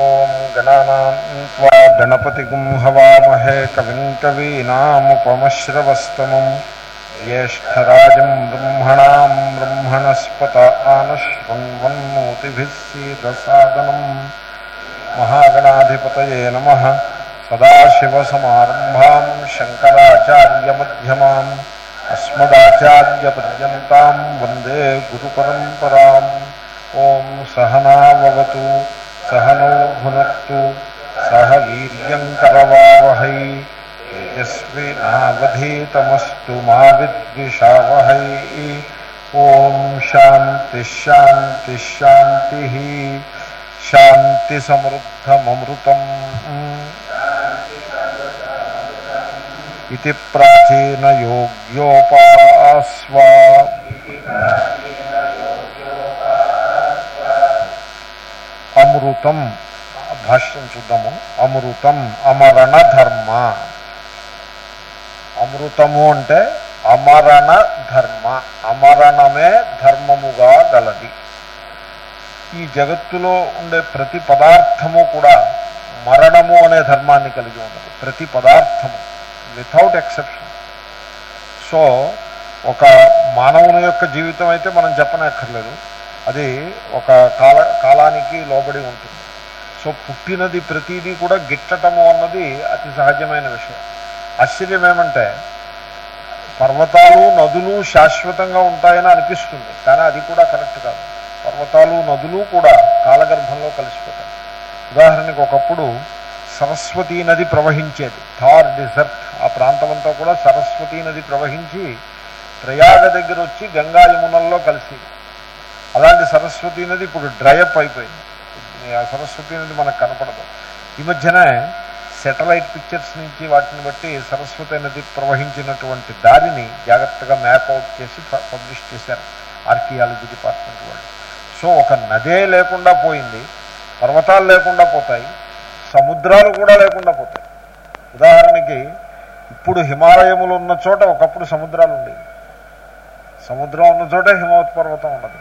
ॐ गणानां त्वा गणपतिगुं हवामहे कविं कवीनामुपमश्रवस्तमं ज्येष्ठराजं ब्रह्मणां ब्रह्मणस्पत आनशृण्वन्मोतिभिः सीदसादनम् महागणाधिपतये नमः सदाशिवसमारम्भां शङ्कराचार्यमध्यमाम् अस्मदाचार्यपर्यन्तां वन्दे गुरुपरम्पराम् ॐ सहनावतु సహనో భునత్తు సహ వీర్యం కరవావహై తేజస్వినావధీతమస్తు మా విద్విషావహై. ఓం శాంతిశాంతిశాంతి శాంతిసమృద్ధమృతం ఇది ప్రాచీనయోగ్యోపాస్వా అమృతం భాష్యం చూద్దాము అమృతం అమరణ ధర్మ. అమృతము అంటే అమరణ ధర్మ. అమరణమే ధర్మముగా గలది. ఈ జగత్తులో ఉండే ప్రతి పదార్థము కూడా మరణము అనే ధర్మాన్ని కలిగి ఉన్నది. ప్రతి పదార్థము వితౌట్ ఎక్సెప్షన్ సో ఒక మానవుని యొక్క జీవితం అయితే మనం చెప్పనక్కర్లేదు. అది ఒక కాల కాలానికి లోబడి ఉంటుంది. సో పుట్టినది ప్రతిదీ కూడా గిట్టటము అన్నది అతి సహజమైన విషయం. ఆశ్చర్యం ఏమంటే పర్వతాలు నదులు శాశ్వతంగా ఉంటాయని అనిపిస్తుంది కానీ అది కూడా కరెక్ట్ కాదు. పర్వతాలు నదులు కూడా కాలగర్భంలో కలిసిపోతాయి. ఉదాహరణకు ఒకప్పుడు సరస్వతీ నది ప్రవహించేది థార్ డిజర్ట్ ఆ ప్రాంతమంతా కూడా సరస్వతీ నది ప్రవహించి ప్రయాగ దగ్గర వచ్చి గంగా యమునల్లో కలిసేది. అలాంటి సరస్వతి నది ఇప్పుడు డ్రైఅప్ అయిపోయింది. ఆ సరస్వతి నది మనకు కనపడదు. ఈ మధ్యనే సెటిలైట్ పిక్చర్స్ నుంచి వాటిని బట్టి సరస్వతి నది ప్రవహించినటువంటి దారిని జాగ్రత్తగా మ్యాప్ అవుట్ చేసి పబ్లిష్ చేశారు ఆర్కియాలజీ డిపార్ట్మెంట్ వాళ్ళు. సో ఒక నదే లేకుండా పోయింది. పర్వతాలు లేకుండా పోతాయి. సముద్రాలు కూడా లేకుండా పోతాయి. ఉదాహరణకి ఇప్పుడు హిమాలయములు ఉన్న చోట ఒకప్పుడు సముద్రాలు ఉండేవి. సముద్రం ఉన్న చోట హిమవత్ పర్వతం ఉన్నది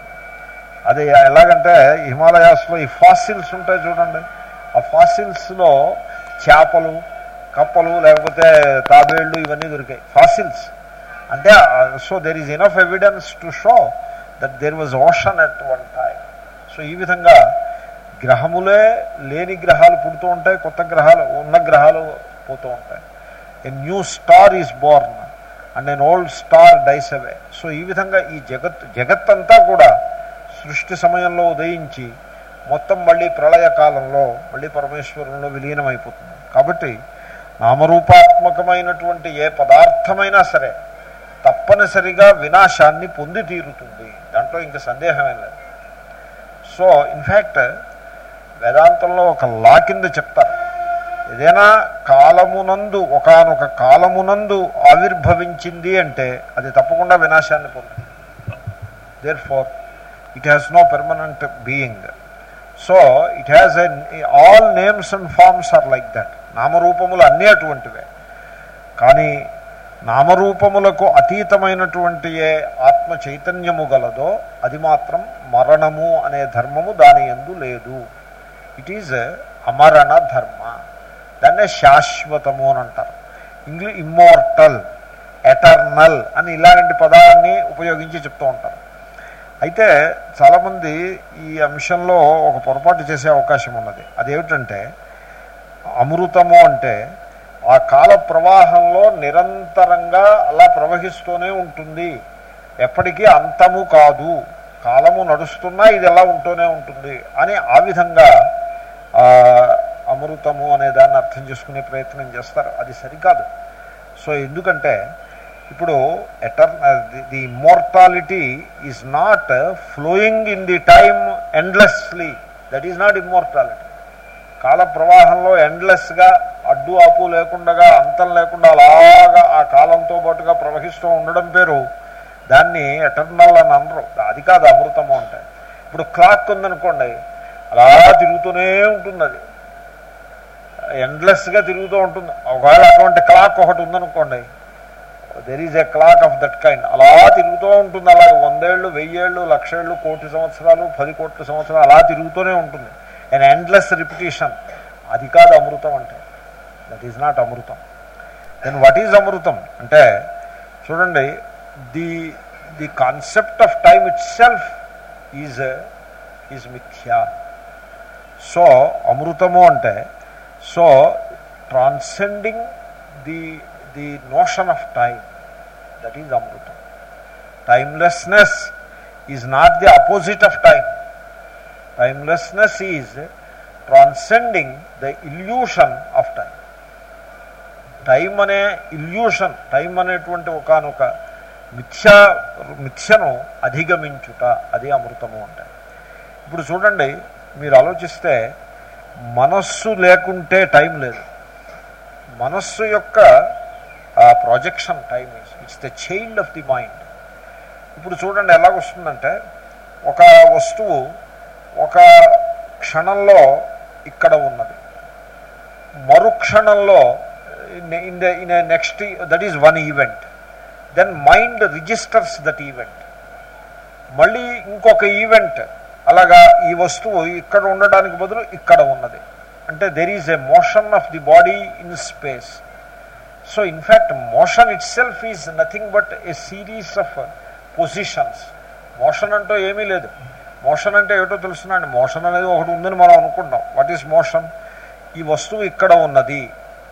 అది ఎలాగంటే హిమాలయాస్లో ఈ ఫాసిల్స్ ఉంటాయి చూడండి. ఆ ఫాసిల్స్లో చేపలు కప్పలు లేకపోతే తాబేళ్ళు ఇవన్నీ దొరికాయి. ఫాసిల్స్. అంటే so there is enough evidence to show that there was ocean at one time so ఈ విధంగా గ్రహములే లేని గ్రహాలు పుడుతూ ఉంటాయి కొత్త గ్రహాలు ఉన్న గ్రహాలు పోతూ ఉంటాయి. A new star is born and an old star dies away so ఈ విధంగా ఈ జగత్ జగత్తంతా కూడా సృష్టి సమయంలో ఉదయించి మొత్తం మళ్ళీ ప్రళయ కాలంలో మళ్ళీ పరమేశ్వరంలో విలీనమైపోతుంది. కాబట్టి నామరూపాత్మకమైనటువంటి ఏ పదార్థమైనా సరే తప్పనిసరిగా వినాశాన్ని పొంది తీరుతుంది. దాంట్లో ఇంకా సందేహమే లేదు. సో ఇన్ఫ్యాక్ట్ వేదాంతంలో ఒక లా కింద చెప్తారు. ఏదైనా కాలమునందు ఒకనొక కాలమునందు ఆవిర్భవించింది అంటే అది తప్పకుండా వినాశాన్ని పొందుతుంది. Therefore it has no permanent being so it has a all names and forms are like that నామరూపములు అన్నీ అటువంటివే. కానీ నామరూపములకు అతీతమైనటువంటి ఏ ఆత్మ చైతన్యము గలదో అది మాత్రం మరణము అనే ధర్మము దాని ఎందు లేదు. ఇట్ ఈజ్ అమరణ ధర్మ. దాన్నే శాశ్వతము అని అంటారు. ఇంగ్లీష్ ఇమ్మోర్టల్ ఎటర్నల్ అని ఇలాంటి పదాలన్నీ ఉపయోగించి చెప్తూ ఉంటారు. అయితే చాలామంది ఈ అంశంలో ఒక పొరపాటు చేసే అవకాశం ఉన్నది. అదేమిటంటే అమృతము అంటే ఆ కాల ప్రవాహంలో నిరంతరంగా అలా ప్రవహిస్తూనే ఉంటుంది. ఎప్పటికీ అంతము కాదు. కాలము నడుస్తున్నా ఇది ఎలా ఉంటూనే ఉంటుంది అని ఆ విధంగా అమృతము అనే దాన్ని అర్థం చేసుకునే ప్రయత్నం చేస్తారు. అది సరికాదు. సో ఎందుకంటే ఇప్పుడు eternity immortality is not flowing in the time endlessly that is not immortality కాల ప్రవాహంలో ఎండ్లెస్గా అడ్డు ఆపు లేకుండా అంతం లేకుండా అలాగా ఆ కాలంతో పాటుగా ప్రవహిస్తూ ఉండడం పేరు దాన్ని ఎటర్నల్ అని అనరు. అది కాదు అమృతము అంటే. ఇప్పుడు క్లాక్ ఉందనుకోండి అలా తిరుగుతూనే ఉంటుంది అది. ఎండ్లెస్గా తిరుగుతూ ఉంటుంది. ఒకవేళ అటువంటి క్లాక్ ఒకటి ఉందనుకోండి there is a clock of that kind అలా తిరుగుతూ ఉంటుంది. అలాగే వందేళ్ళు వెయ్యేళ్ళు లక్షేళ్ళు కోటి సంవత్సరాలు పది కోట్ల సంవత్సరాలు అలా తిరుగుతూనే ఉంటుంది. ఎన్ ఎండ్లెస్ రిపిటేషన్ అది కాదు అమృతం అంటే. దట్ ఈజ్ నాట్ అమృతం. దెన్ వాట్ ఈజ్ అమృతం? అంటే చూడండి the the concept of time itself is is మిథ్యా. సో అమృతము అంటే so transcending the the notion of time that is Amrutham timelessness is not the opposite of time timelessness is transcending the illusion of time time అనే illusion time అనేటువంటి ఒకనొక మిథ్య మిథ్యను అధిగమించుట అది అమృతము అంటే ఇప్పుడు చూడండి మీరు ఆలోచిస్తే మనస్సు లేకుంటే టైం లేదు. మనస్సు యొక్క projection time it's the child of the mind ఇప్పుడు చూడండి ఎలాగొస్తుందంటే ఒక వస్తువు ఒక క్షణంలో ఇక్కడ ఉన్నది. మరుక్షణంలో in the in next that is one event then mind registers that event మళ్ళీ ఇంకొక ఈవెంట్ అలాగా ఈ వస్తువు ఇక్కడ ఉండడానికి బదులు ఇక్కడ ఉన్నది. అంటే there is a motion of the body in space so in fact motion itself is nothing but a series of positions motion అంటూ ఏమీ లేదు. మోషన్ అంటే ఏటో తెలుసునండి. మోషన్ అనేది ఒకటి ఉందని మనం అనుకుంటాం వాట్ ఈస్ మోషన్ ఈ వస్తువు ఇక్కడ ఉన్నది.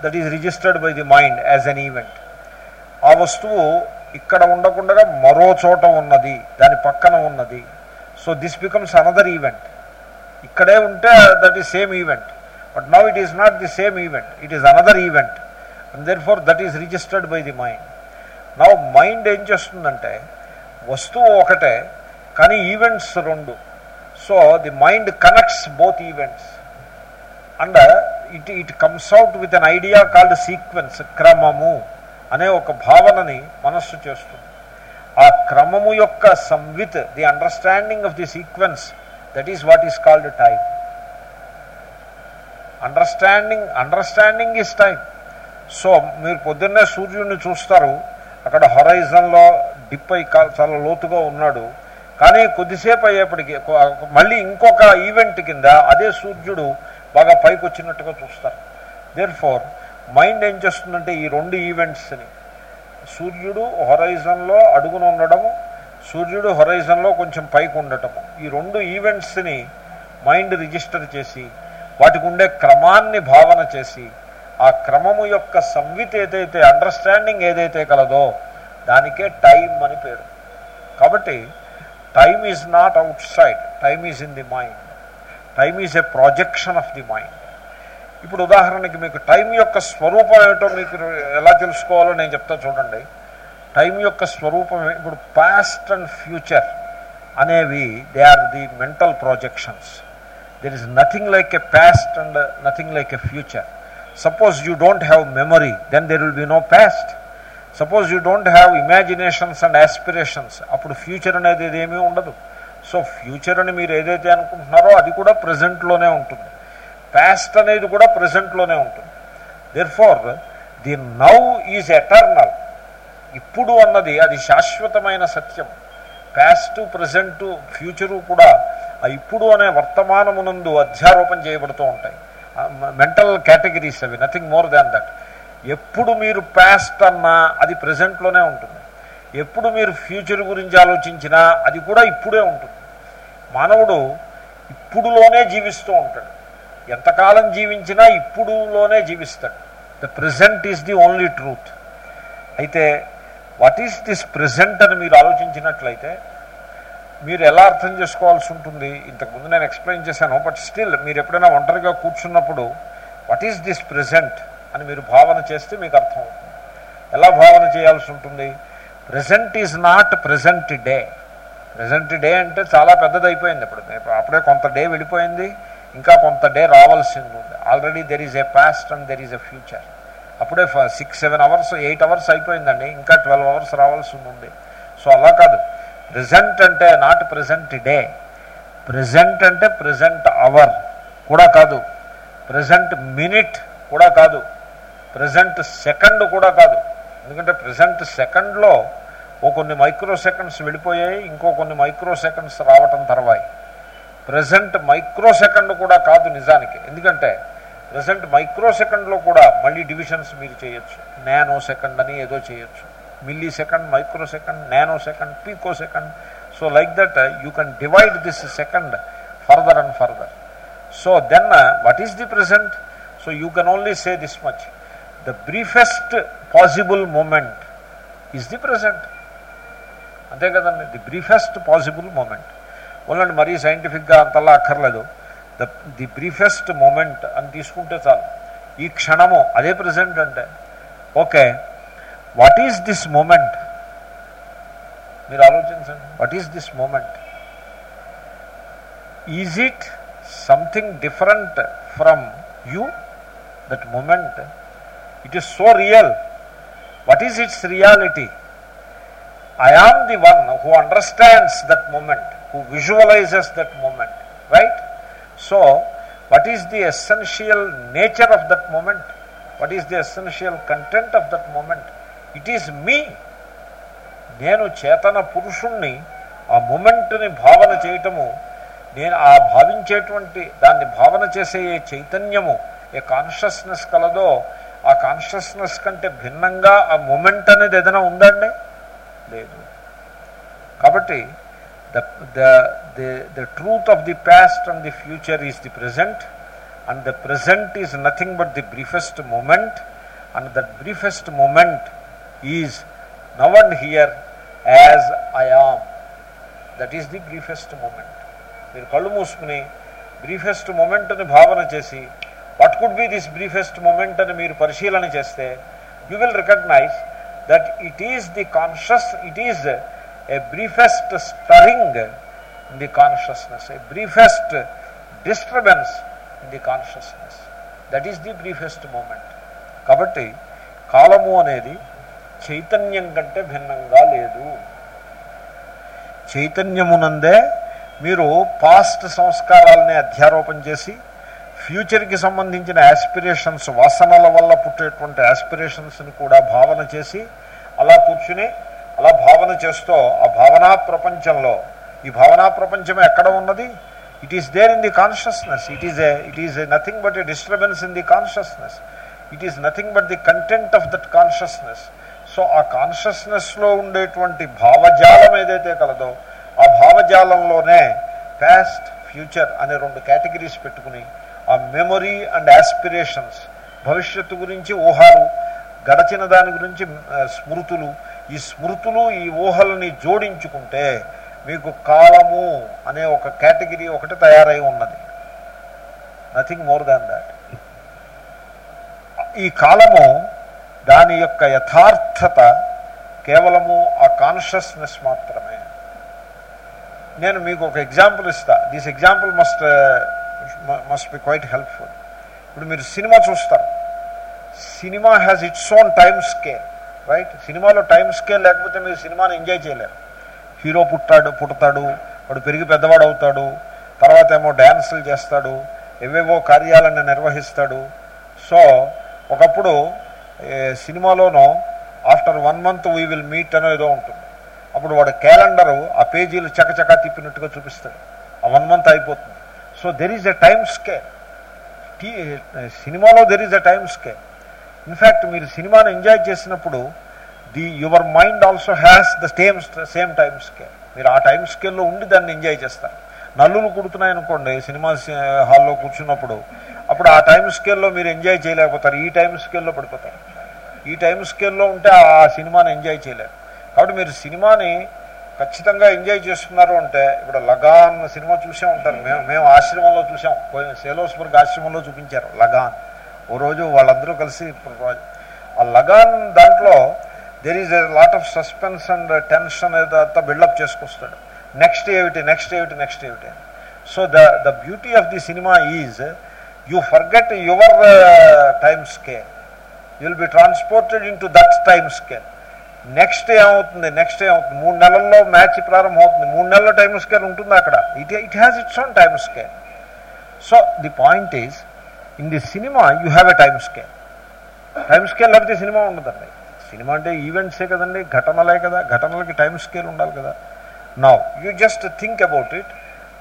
That is registered by the mind as an event ఆ వస్తువు ఇక్కడ ఉండకుండా మరో చోట ఉన్నది. దాని పక్కన ఉన్నది. So this becomes another event ఇక్కడే ఉంటే that is same event but now it is not the same event it is another event and then far that is registered by the mind నా మైండ్ ఏం చేస్తుందంటే వస్తువు ఒకటే కానీ events రెండు. So the mind connects both events and it it comes out with an idea called sequence క్రమము అనే ఒక భావనని మనస్సు చేస్తుంది. ఆ క్రమము యొక్క సంవిత్ the understanding of the sequence that is what is called time understanding understanding is time so మీరు పొద్దున్నే సూర్యుడిని చూస్తారు. అక్కడ హొరైజన్లో డిప్ అయి చాలా లోతుగా ఉన్నాడు. కానీ కొద్దిసేపు అయ్యేప్పటికీ మళ్ళీ ఇంకొక ఈవెంట్ కింద అదే సూర్యుడు బాగా పైకి వచ్చినట్టుగా చూస్తారు. దేర్ ఫోర్ మైండ్ ఏం చేస్తుందంటే ఈ రెండు ఈవెంట్స్ని సూర్యుడు హొరైజన్లో అడుగున ఉండడము సూర్యుడు హొరైజన్లో కొంచెం పైకి ఉండటము. ఈ రెండు ఈవెంట్స్ని మైండ్ రిజిస్టర్ చేసి వాటికి ఉండే క్రమాన్ని భావన చేసి ఆ క్రమము యొక్క సంవిత్ ఏదైతే అండర్స్టాండింగ్ ఏదైతే కలదో దానికే టైం అని పేరు. కాబట్టి time is not outside time is in the mind time is a projection of the mind ఇప్పుడు ఉదాహరణకి మీకు టైం యొక్క స్వరూపం ఏమిటో మీకు ఎలా తెలుసుకోవాలో నేను చెప్తా చూడండి. టైం యొక్క స్వరూపం ఇప్పుడు పాస్ట్ అండ్ ఫ్యూచర్ అనేవి they are the mental projections there is nothing like a past and nothing like a future suppose you don't have memory then there will be no past suppose you don't have imaginations and aspirations అప్పుడు future అనేది ఏమీ ఉండదు. So future అని మీరు ఏదైతే అనుకుంటున్నారో అది కూడా ప్రజెంట్లోనే ఉంటుంది. పాస్ట్ అనేది కూడా ప్రజెంట్లోనే ఉంటుంది. Therefore the now is eternal ఇప్పుడు అన్నది అది శాశ్వతమైన సత్యం. పాస్ట్ ప్రజెంటు ఫ్యూచరు కూడా ఆ ఇప్పుడు అనే వర్తమానమునందు అధ్యారోపణ చేయబడుతూ ఉంటాయి. మెంటల్ కేటగిరీస్ అవి నథింగ్ మోర్ దాన్ దట్ ఎప్పుడు మీరు పాస్ట్ అన్నా అది ప్రజెంట్లోనే ఉంటుంది. ఎప్పుడు మీరు ఫ్యూచర్ గురించి ఆలోచించినా అది కూడా ఇప్పుడే ఉంటుంది. మానవుడు ఇప్పుడులోనే జీవిస్తూ ఉంటాడు. ఎంతకాలం జీవించినా ఇప్పుడులోనే జీవిస్తాడు. The present is the only truth అయితే వాట్ ఈస్ దిస్ ప్రజెంట్ అని మీరు ఆలోచించినట్లయితే మీరు ఎలా అర్థం చేసుకోవాల్సి ఉంటుంది? ఇంతకుముందు నేను ఎక్స్ప్లెయిన్ చేశాను బట్ స్టిల్ మీరు ఎప్పుడైనా ఒంటరిగా కూర్చున్నప్పుడు వాట్ ఈస్ దిస్ ప్రజెంట్ అని మీరు భావన చేస్తే మీకు అర్థం అవుతుంది. ఎలా భావన చేయాల్సి ఉంటుంది? Present is not present day present day అంటే చాలా పెద్దదైపోయింది ఇప్పుడు. అప్పుడే కొంత డే వెళ్ళిపోయింది ఇంకా కొంత డే రావాల్సింది ఉంది. Already there is a past and there is a future అప్పుడే six seven hours eight hours అయిపోయిందండి ఇంకా ట్వెల్వ్ అవర్స్ రావాల్సి ఉంది. సో అలా కాదు. ప్రజెంట్ అంటే నాట్ ప్రజెంట్ డే. ప్రజెంట్ అంటే ప్రజెంట్ అవర్ కూడా కాదు. ప్రజెంట్ మినిట్ కూడా కాదు. ప్రజెంట్ సెకండ్ కూడా కాదు. ఎందుకంటే ప్రజెంట్ సెకండ్లో ఓ కొన్ని మైక్రో సెకండ్స్ వెళ్ళిపోయాయి ఇంకో కొన్ని మైక్రో సెకండ్స్ రావటం తర్వాయి. ప్రజెంట్ మైక్రో సెకండ్ కూడా కాదు నిజానికి. ఎందుకంటే ప్రజెంట్ మైక్రో సెకండ్లో కూడా మళ్ళీ డివిజన్స్ మీరు చేయొచ్చు. నానో సెకండ్ అని ఏదో చేయొచ్చు. Millisecond microsecond nanosecond picosecond so like that you can divide this second further and further so then what is the present so you can only say this much the briefest possible moment is the present అంతే కదండి the briefest possible moment ఓన్లండి మరీ సైంటిఫిక్గా అంతలా అక్కర్లేదు. The the briefest moment అని తీసుకుంటే చాలు. ఈ క్షణము అదే ప్రజెంట్ అంటే. Okay what is this moment మీరు ఆలోచించండి what is this moment is it something different from you that moment it is so real what is it's reality I am the one who understands that moment, who visualizes that moment, right? So, what is the essential nature of that moment? What is the essential content of that moment? It is me నేను చేతన పురుషుణ్ణి ఆ మూమెంట్ని భావన చేయటము. నేను ఆ భావించేటువంటి దాన్ని భావన చేసే ఏ చైతన్యము ఏ కాన్షియస్నెస్ కలదో ఆ కాన్షియస్నెస్ కంటే భిన్నంగా ఆ మూమెంట్ అనేది ఏదైనా ఉందండి లేదు. కాబట్టి the the the truth of the past and the future is the present and the present is nothing but the briefest moment and that briefest moment is now and here as I am that is the briefest moment మీరు కళ్ళు మూసుకుని briefest మూమెంట్ని భావన చేసి what could be this briefest moment అని మీరు పరిశీలన చేస్తే you will recognise that it is the conscious it is a briefest stirring in the consciousness a briefest disturbance in the consciousness that is the briefest moment కాబట్టి కాలము అనేది చైతన్యం కంటే భిన్నంగా లేదు. చైతన్యమునందే మీరు పాస్ట్ సంస్కారాలని అధ్యారోపణ చేసి ఫ్యూచర్కి సంబంధించిన యాస్పిరేషన్స్ వాసనల వల్ల పుట్టేటువంటి యాస్పిరేషన్స్ని కూడా భావన చేసి అలా కూర్చుని అలా భావన చేస్తూ ఆ భావనా ప్రపంచంలో ఈ భావనా ప్రపంచం ఎక్కడ ఉన్నది? It is there in the consciousness it is a it is a nothing but a disturbance in the consciousness it is nothing but the content of that consciousness so ఆ కాన్షియస్నెస్లో ఉండేటువంటి భావజాలం ఏదైతే కలదో ఆ భావజాలంలోనే పాస్ట్ ఫ్యూచర్ అనే రెండు categories పెట్టుకుని ఆ మెమొరీ అండ్ యాస్పిరేషన్స్ భవిష్యత్తు గురించి ఊహలు గడచిన దాని గురించి స్మృతులు ఈ స్మృతులు ఈ ఊహలని జోడించుకుంటే మీకు కాలము అనే ఒక కేటగిరీ ఒకటి తయారై ఉన్నది. నథింగ్ మోర్ దాన్ దాట్ ఈ కాలము దాని యొక్క యథార్థ యథార్థత కేవలము ఆ కాన్షియస్నెస్ మాత్రమే. నేను మీకు ఒక ఎగ్జాంపుల్ ఇస్తా. This example must must be quite helpful ఇప్పుడు మీరు సినిమా చూస్తారు. Cinema has its own time scale right సినిమాలో టైం స్కేల్ లేకపోతే మీరు సినిమాని ఎంజాయ్ చేయలేరు. హీరో పుట్టాడు పుడతాడు వాడు పెరిగి పెద్దవాడు అవుతాడు తర్వాత ఏమో డ్యాన్సులు చేస్తాడు ఏవేవో కార్యాలను నిర్వహిస్తాడు. సో ఒకప్పుడు సినిమాలోనూ after one month we will meet అనో ఏదో ఉంటుంది. అప్పుడు వాడు క్యాలెండరు ఆ పేజీలు చకచకా తిప్పినట్టుగా చూపిస్తాడు. ఆ వన్ మంత్ అయిపోతుంది. So there is a time scale tea సినిమాలో there is a time scale in fact మీరు సినిమాను ఎంజాయ్ చేసినప్పుడు the your mind also has the same same time scale మీరు ఆ టైం స్కేల్లో ఉండి దాన్ని ఎంజాయ్ చేస్తారు. నల్లులు కుడుతున్నాయి అనుకోండి సినిమా హాల్లో కూర్చున్నప్పుడు అప్పుడు ఆ టైం స్కేల్లో మీరు ఎంజాయ్ చేయలేకపోతారు. ఈ టైం స్కేల్లో పడిపోతారు. ఈ టైం స్కేల్లో ఉంటే ఆ సినిమాని ఎంజాయ్ చేయలేరు. కాబట్టి మీరు సినిమాని ఖచ్చితంగా ఎంజాయ్ చేస్తున్నారు అంటే ఇప్పుడు లగాన్ సినిమా చూసే ఉంటారు మేము. మేము ఆశ్రమంలో చూసాం. సేలోస్బర్గ్ ఆశ్రమంలో చూపించారు లగాన్. ఓ రోజు వాళ్ళందరూ కలిసి ఆ లగాన్ దాంట్లో there is a lot of suspense and tension అంతా బిల్డప్ చేసుకొస్తాడు. నెక్స్ట్ ఏమిటి నెక్స్ట్ ఏమిటి నెక్స్ట్ ఏమిటి so the the beauty of the cinema is you forget your time scale you will be transported into that time scale next ఏమవుతుంది next ఏమవుతుంది? మూడు నెలల్లో match ప్రారంభం అవుతుంది మూడు నెలల టైం స్కేల్ ఉంటుంది అక్కడ. It it has its own time scale so the point is in the cinema you have a time scale time scale లేకపోతే సినిమా ఉండదండి. సినిమా అంటే ఈవెంట్సే కదండి? ఘటనలే కదా. ఘటనలకి టైం స్కేల్ ఉండాలి కదా. Now you just think about it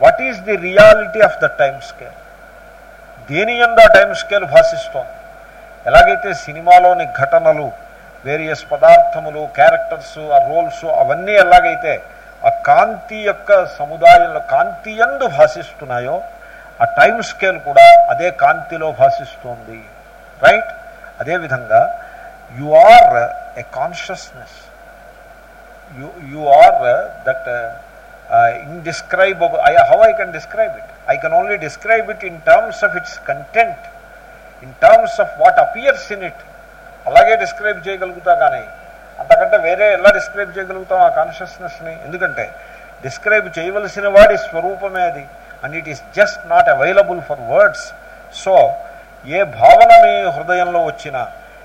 what is the reality of the time scale దేని ఎందు ఆ టైం స్కేల్ భాషిస్తోంది? ఎలాగైతే సినిమాలోని ఘటనలు వేరియస్ పదార్థములు క్యారెక్టర్స్ ఆ రోల్స్ అవన్నీ ఎలాగైతే ఆ కాంతి యొక్క సముదాయంలో కాంతి ఎందు భాషిస్తున్నాయో ఆ టైం స్కేల్ కూడా అదే కాంతిలో భాషిస్తోంది. రైట్ అదేవిధంగా you are a consciousness you you are that in I, how I can describe it I can only describe it in terms of its content in terms of what appears in it అలాగే describe చేయగలుగుతా కానీ అంతకంటే వేరే ఎలా describe చేయగలుగుతాం ఆ కాన్షియస్నెస్ని ఎందుకంటే describe చేయవలసిన వాడి స్వరూపమే అది. And it is just not available for words so ఏ భావన మీ హృదయంలో వచ్చినా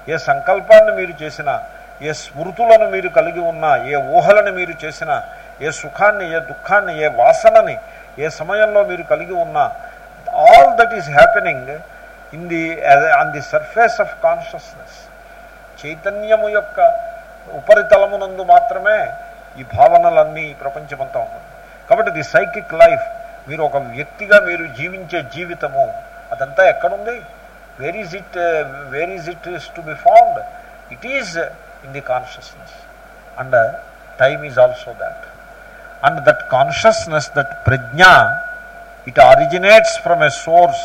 ఏ సంకల్పాన్ని మీరు చేసినా ఏ స్మృతులను మీరు కలిగి ఉన్నా ఏ ఊహలను మీరు చేసినా ఏ సుఖాన్ని ఏ దుఃఖాన్ని ఏ వాసనని ఏ సమయంలో మీరు కలిగి ఉన్నా all that is happening in the on the surface of consciousness చైతన్యము యొక్క ఉపరితలమునందు మాత్రమే ఈ భావనలన్నీ ప్రపంచమంతా ఉంటుంది కాబట్టి ది సైకిక్ లైఫ్ మీరు ఒక వ్యక్తిగా మీరు జీవించే జీవితము అదంతా ఎక్కడుంది? Where is it where is it is to be found it is in the consciousness and time is also that and that consciousness that Pragna it originates from a source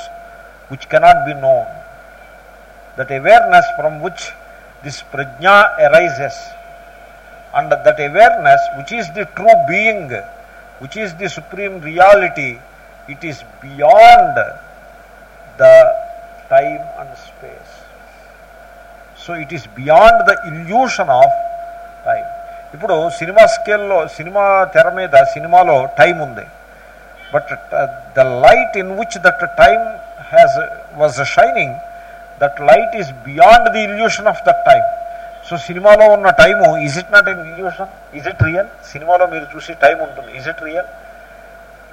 which cannot be known. That awareness from which this prajna arises, and that awareness, which is the true being, which is the supreme reality, it is beyond the time and space. So it is beyond the illusion of time. ఇప్పుడు cinema స్కేల్లో cinema తెర మీద సినిమాలో time ఉంది but the light in which that time has was shining that light is beyond the illusion of that time so సినిమాలో ఉన్న time is it not an illusion is it real సినిమాలో మీరు చూసి time ఉంటుంది. Is it real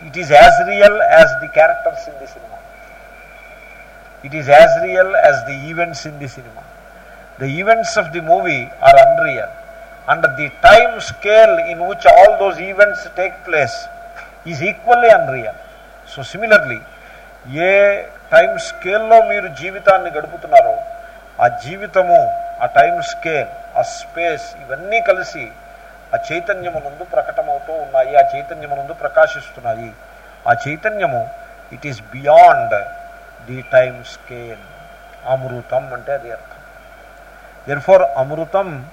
it is as real as the characters in the cinema it is as real as the events in the cinema the events of the movie are unreal and the time scale in which all those events take place is equally unreal so similarly A time స్కేల్లో మీరు జీవితాన్ని గడుపుతున్నారో ఆ జీవితము ఆ time scale ఆ space ఇవన్నీ కలిసి ఆ చైతన్యమునందు ప్రకటమవుతూ ఉన్నాయి ఆ చైతన్యమునందు ప్రకాశిస్తున్నాయి. ఆ చైతన్యము it is beyond the time scale అమృతం అంటే అది అర్థం. There Amrutham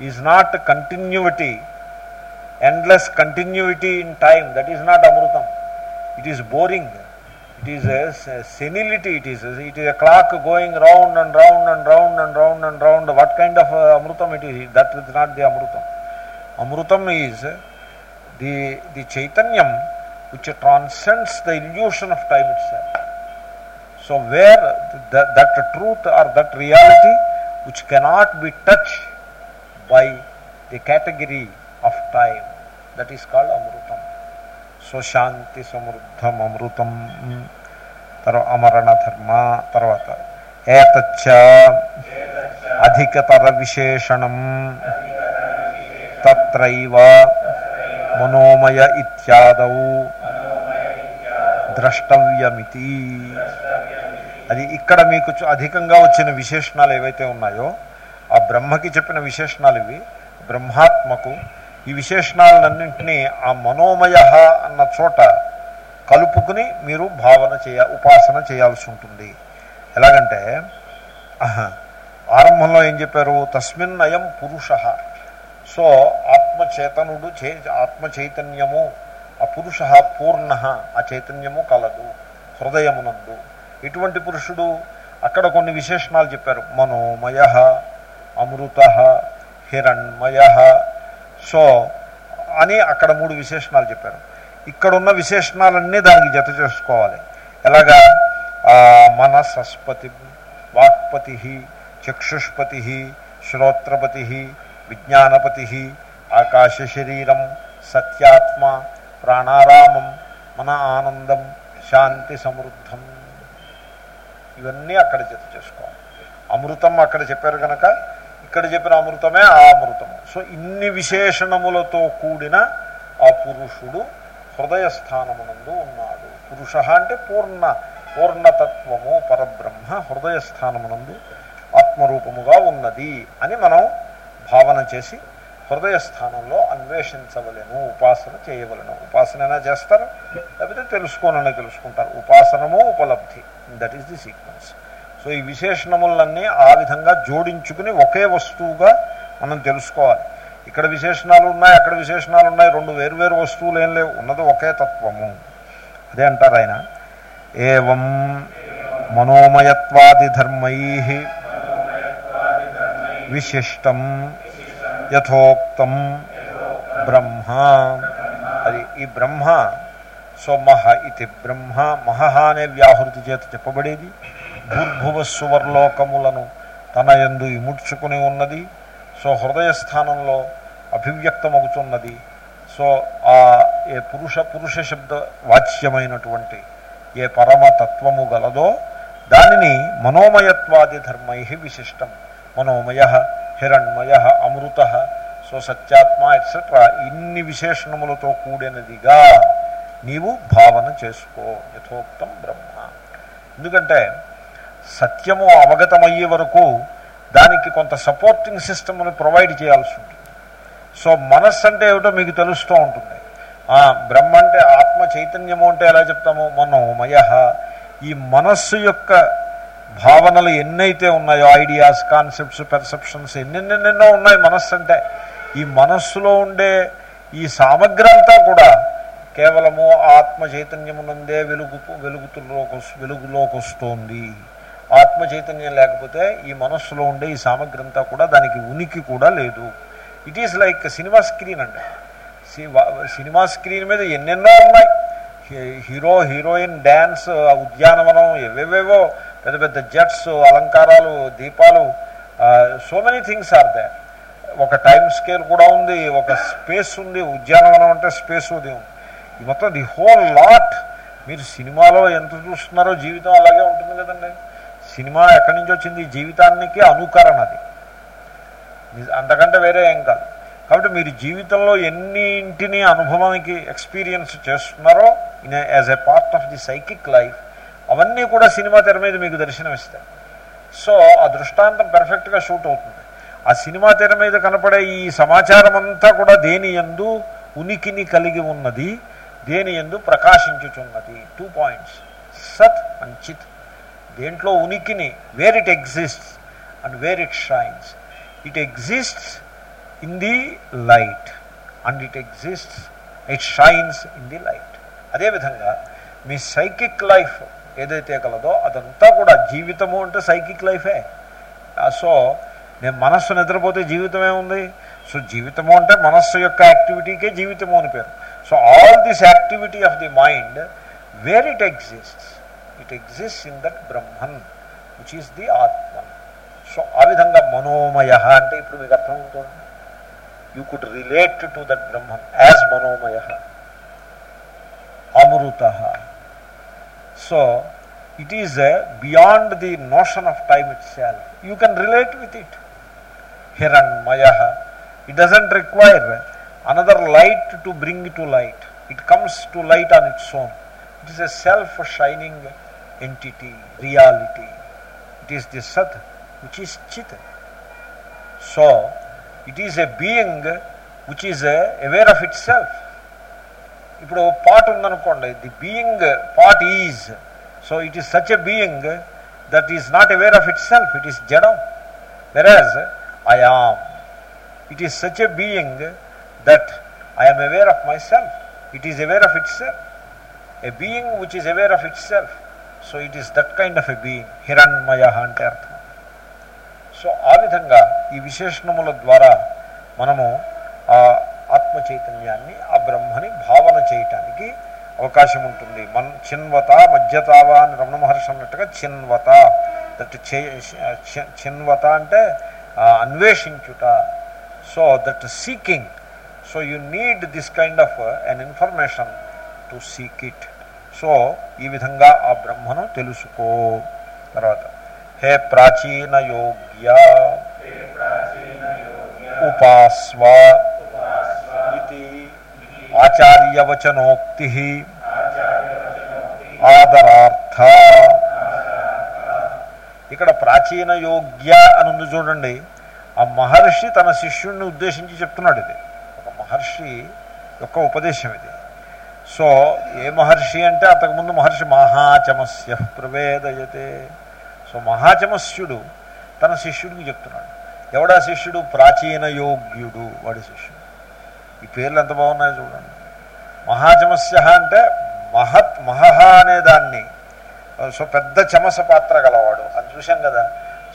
is not continuity endless continuity in time. That is not Amrutam. It is boring. It is a senility. It is, it is a clock going round and round and round and round and round. What kind of uh, Amrutam it is? That is not the Amrutam. Amrutam is the, the Chaitanyam which transcends the illusion of time itself. So where that truth or that reality which cannot be touched by the category of time that is called Amrutham so shanti samruddham amrutam. తర్వాత అమరణ ధర్మ తర్వాత ఏతచ్చ అధికతర విశేషణం తత్రైవ మనోమయ ఇత్యాదౌ ద్రష్టవ్యమితి అది ఇక్కడ మీకు అధికంగా వచ్చిన విశేషణాలు ఏవైతే ఉన్నాయో ఆ బ్రహ్మకి చెప్పిన విశేషణాలు ఇవి బ్రహ్మాత్మకు ఈ విశేషణాలన్నింటినీ ఆ మనోమయ అన్న చోట కలుపుకుని మీరు భావన చేయ ఉపాసన చేయాల్సి ఉంటుంది. ఎలాగంటే ఆరంభంలో ఏం చెప్పారు? తస్మిన్ అయం పురుష. సో ఆత్మచేతనుడు చే ఆత్మ చైతన్యము ఆ పురుష పూర్ణ ఆ చైతన్యము కలదు హృదయమునందు. ఇటువంటి పురుషుడు అక్కడ కొన్ని విశేషణాలు చెప్పారు. మనోమయ అమృత హిరణ్మయ సో అని అక్కడ మూడు విశేషణాలు చెప్పారు. ఇక్కడున్న విశేషణాలన్నీ దానికి జత చేసుకోవాలి. ఎలాగా? మనసస్పతి వాక్పతి చక్షుష్పతి శ్రోత్రపతి విజ్ఞానపతి ఆకాశ శరీరం సత్యాత్మ ప్రాణారామం మన ఆనందం శాంతి సమృద్ధం. ఇవన్నీ అక్కడ జత చేసుకోవాలి. అమృతం అక్కడ చెప్పారు కనుక ఇక్కడ చెప్పిన అమృతమే ఆ అమృతము. సో ఇన్ని విశేషణములతో కూడిన ఆ పురుషుడు హృదయ స్థానమునందు ఉన్నాడు. పురుష అంటే పూర్ణ పూర్ణతత్వము పరబ్రహ్మ హృదయ స్థానమునందు ఆత్మరూపముగా ఉన్నది అని మనం భావన చేసి హృదయ స్థానంలో అన్వేషించవలను ఉపాసన చేయవలను. ఉపాసన చేస్తారు? లేకపోతే తెలుసుకోనని తెలుసుకుంటారు. ఉపాసనము ఉపలబ్ధి. That is the sequence so ఈ విశేషణములన్నీ ఆ విధంగా జోడించుకుని ఒకే వస్తువుగా మనం తెలుసుకోవాలి. ఇక్కడ విశేషణాలు ఉన్నాయి అక్కడ విశేషణాలు ఉన్నాయి రెండు వేరువేరు వస్తువులు ఏం లేవు ఉన్నది ఒకే తత్వము. అదే అంటారు ఆయన. ఏం మనోమయత్వాది ధర్మై విశిష్టం యథోక్తం బ్రహ్మ. అది ఈ బ్రహ్మ సో మహ ఇది బ్రహ్మ మహ అనే వ్యాహృతి చేత చెప్పబడేది. భూర్భువస్సువర్లోకములను తన ఎందు ఇముడ్చుకుని ఉన్నది సో హృదయ స్థానంలో అభివ్యక్తమవుతున్నది సో ఆ ఏ పురుష పురుష శబ్ద వాచ్యమైనటువంటి ఏ పరమతత్వము గలదో దానిని మనోమయత్వాది ధర్మై విశిష్టం. మనోమయ హిరణ్మయ అమృత సో సత్యాత్మ ఎట్సెట్రా ఇన్ని విశేషణములతో కూడినదిగా నీవు భావన చేసుకో యథోక్తం బ్రహ్మ. ఎందుకంటే సత్యము అవగతమయ్యే వరకు దానికి కొంత సపోర్టింగ్ సిస్టమ్ని ప్రొవైడ్ చేయాల్సి ఉంటుంది. సో మనస్సు అంటే ఏమిటో మీకు తెలుస్తూ ఉంటుంది. బ్రహ్మ అంటే ఆత్మ చైతన్యము అంటే ఎలా చెప్తాము? మనోమయ. ఈ మనస్సు యొక్క భావనలు ఎన్నైతే ఉన్నాయో ఐడియాస్ కాన్సెప్ట్స్ పెర్సెప్షన్స్ ఎన్నెన్నెన్నెన్నో ఉన్నాయి మనస్సు అంటే. ఈ మనస్సులో ఉండే ఈ సామగ్రి అంతా కూడా కేవలము ఆత్మ చైతన్యమునందే వెలుగు వెలుగుతులోకి వెలుగులోకి వస్తోంది ఆత్మ చైతన్యం లేకపోతే ఈ మనస్సులో ఉండే ఈ సామగ్రి అంతా కూడా దానికి ఉనికి కూడా లేదు. It is like cinema screen అండి సినిమా స్క్రీన్ మీద ఎన్నెన్నో ఉన్నాయి. హీరో హీరోయిన్ డ్యాన్స్ ఉద్యానవనం ఎవేవేవో పెద్ద పెద్ద జెట్స్ అలంకారాలు దీపాలు so many things are they ఒక టైం స్కేల్ కూడా ఉంది ఒక స్పేస్ ఉంది ఉద్యానవనం అంటే స్పేస్ ఉంది ఈ మొత్తం ది హోల్ లాట్ మీరు సినిమాలో ఎంత చూస్తున్నారో జీవితం అలాగే ఉంటుంది కదండి. సినిమా ఎక్కడి నుంచి వచ్చింది? జీవితానికి అనుకరణ అది. అంతకంటే వేరే ఏం కాదు. కాబట్టి మీరు జీవితంలో ఎన్నింటిని అనుభవానికి ఎక్స్పీరియన్స్ చేస్తున్నారో in as a part of the psychic life అవన్నీ కూడా సినిమా తెర మీద మీకు దర్శనమిస్తాయి. సో ఆ దృష్టాంతం పెర్ఫెక్ట్గా షూట్ అవుతుంది. ఆ సినిమా తెర మీద కనపడే ఈ సమాచారం అంతా కూడా దేని ఎందు ఉనికిని కలిగి ఉన్నది దేని ఎందు ప్రకాశించుచున్నది? టూ పాయింట్స్ సత్ అండ్ చిత్ దేంట్లో ఉనికిని where it exists and where it shines it exists in the light and it exists it shines in the light అదేవిధంగా మీ సైకిక్ లైఫ్ ఏదైతే కలదో అదంతా కూడా జీవితము అంటే సైకిక్ లైఫే సో నేను మనస్సు నిద్రపోతే జీవితం ఏముంది సో జీవితము అంటే మనస్సు యొక్క యాక్టివిటీకే జీవితము అని పేరు. So all this activity of the mind where it exists it exist in that Brahman which is the Atman so ఆ విధంగా మనోమయ అంటే ఇప్పుడు మీకు అర్థమవుతుంది? You could relate to that Brahman as మనోమయ. అమృత. So it is beyond the notion of time itself you can relate with it హిరణ్మయ it doesn't require another light to bring to light it comes to light on its own it is a self shining entity reality it is the సత్ which is చిత్ so it is a being which is aware of itself ఇప్పుడు pot ఉందనుకోండి the being pot is so it is such a being that is not aware of itself it is జడం whereas I am it is such a being that I am aware of myself it is aware of it self a being which is aware of itself so it is that kind of a being హిరణ్మయ అంటే అర్థం so ఆ విధంగా ఈ విశేషణముల ద్వారా మనము ఆ ఆత్మ చైతన్యాన్ని ఆ బ్రహ్మని భావన చేయటానికి అవకాశం ఉంటుంది మన్ చిన్వత మధ్యతావా అని రమణ మహర్షి అన్నట్టుగా చిన్వత దట్ చిన్వత అంటే అన్వేషించుట. So that seeking. So you need this kind of an information to seek it. So ఈ విధంగా ఆ బ్రహ్మను తెలుసుకో. తర్వాత హే ప్రాచీన యోగ్య ఉపాస్వ ఇది ఆచార్యవచనోక్తి ఆదరార్థ. ఇక్కడ ప్రాచీన యోగ్య అని ఉంది చూడండి. ఆ మహర్షి తన శిష్యుణ్ణి ఉద్దేశించి చెప్తున్నాడు ఇది. ఒక మహర్షి యొక్క ఉపదేశం ఇది. సో ఏ మహర్షి అంటే అంతకుముందు మహర్షి మహాచమస్య ప్రవేదయతే. సో మహాచమస్యుడు తన శిష్యుడికి చెప్తున్నాడు. ఎవడా శిష్యుడు? ప్రాచీన యోగ్యుడు వాడి శిష్యుడు. ఈ పేర్లు ఎంత బాగున్నాయో చూడండి. మహాచమస్య అంటే మహత్ మహహ అనే దాన్ని. సో పెద్ద చమస పాత్ర గలవాడు. అది చూశాం కదా.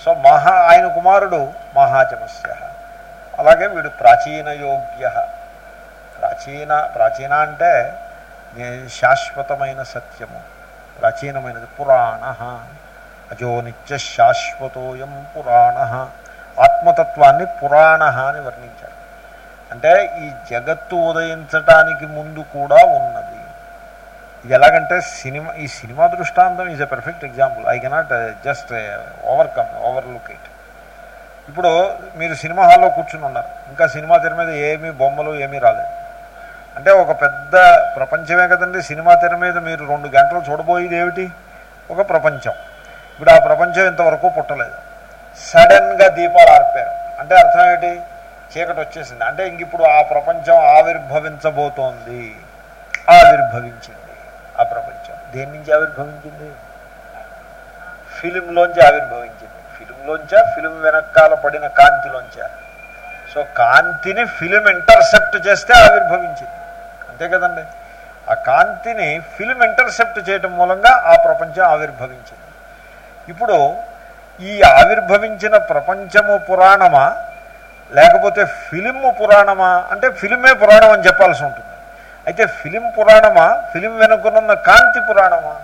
సో మహా ఆయన కుమారుడు మహాచమస్య. అలాగే వీడు ప్రాచీన యోగ్య. ప్రాచీన ప్రాచీన అంటే శాశ్వతమైన సత్యము ప్రాచీనమైనది పురాణ. అజో నిత్య శాశ్వతోయం పురాణ. ఆత్మతత్వాన్ని పురాణ అని వర్ణించారు. అంటే ఈ జగత్తు ఉదయించటానికి ముందు కూడా ఉన్నది. ఇది ఎలాగంటే సినిమా ఈ సినిమా దృష్టాంతం is a perfect example I cannot just overcome overlook it ఇప్పుడు మీరు సినిమా హాల్లో కూర్చుని ఉన్నారు. ఇంకా సినిమా తెర మీద ఏమీ బొమ్మలు ఏమీ రాలేదు. అంటే ఒక పెద్ద ప్రపంచమే కదండి. సినిమా తెర మీద మీరు రెండు గంటలు చూడబోయేది ఏమిటి? ఒక ప్రపంచం. ఇప్పుడు ఆ ప్రపంచం ఇంతవరకు పుట్టలేదు. సడన్గా దీపాలు ఆర్పారు. అంటే అర్థం ఏంటి? చీకటి వచ్చేసింది. అంటే ఇంక ఇప్పుడు ఆ ప్రపంచం ఆవిర్భవించబోతోంది. ఆవిర్భవించింది ఆ ప్రపంచం. దేని నుంచి ఆవిర్భవించింది? ఫిలింలోంచి ఆవిర్భవించింది. ఫిలింలోంచా? ఫిలిం వెనకాల పడిన కాంతిలోంచా. సో కాంతిని ఫిలిం ఇంటర్సెప్ట్ చేస్తే ఆవిర్భవించింది. అంతే కదండి. ఆ కాంతిని ఫిలిం ఇంటర్సెప్ట్ చేయటం మూలంగా ఆ ప్రపంచం ఆవిర్భవించింది. ఇప్పుడు ఈ ఆవిర్భవించిన ప్రపంచము పురాణమా లేకపోతే ఫిలిం పురాణమా? అంటే ఫిలిమే పురాణం అని చెప్పాల్సి ఉంటుంది. అయితే ఫిలిం పురాణమా ఫిలిం వెనుకనున్న కాంతి పురాణమా?